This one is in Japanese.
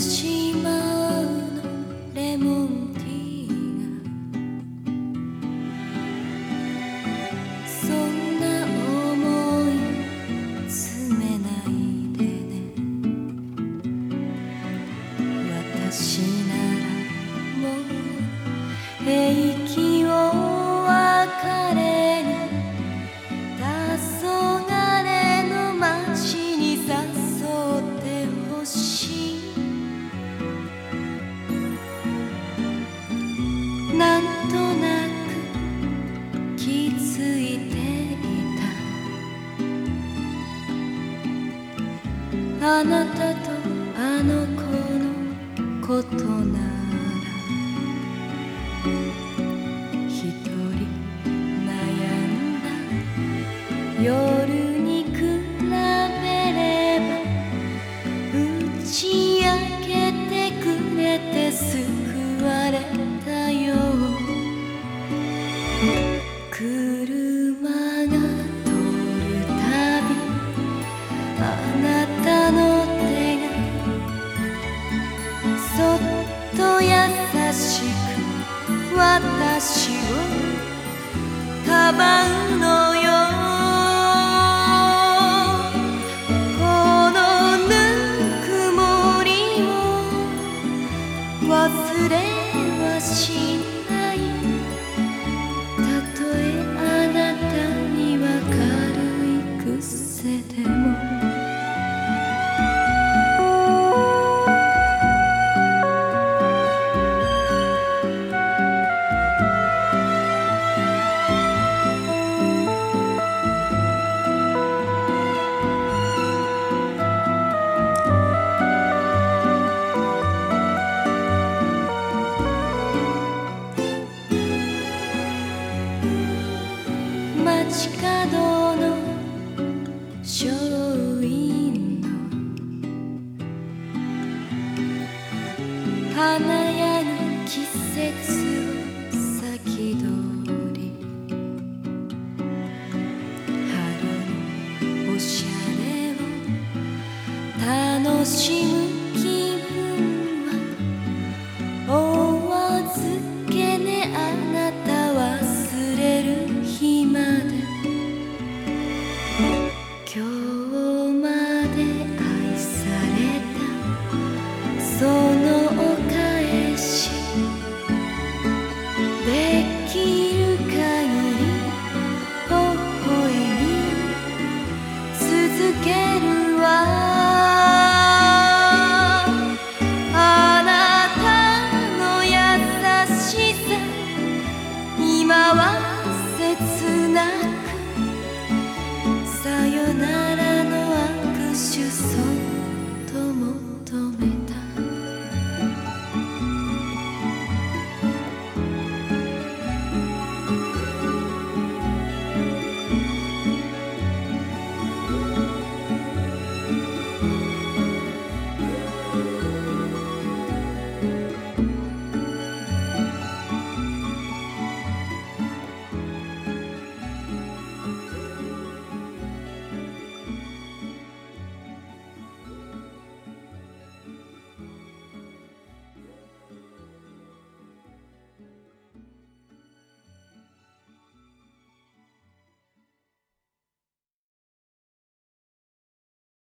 島のレモンティーがそんな思い詰めないでね。私なんとなく気づいていた。あなたとあの子のことなら一人悩んだ夜車が通るたびあなたの手がそっと優しく私をかばうのよこのぬくもりを忘れはしない。軽い癖でも。街角のショーウィンド華や季節を先取り。春のおしゃれを楽しむ今日まで愛された。そのお返しできる限り微に続けるわ。今は切ない么都没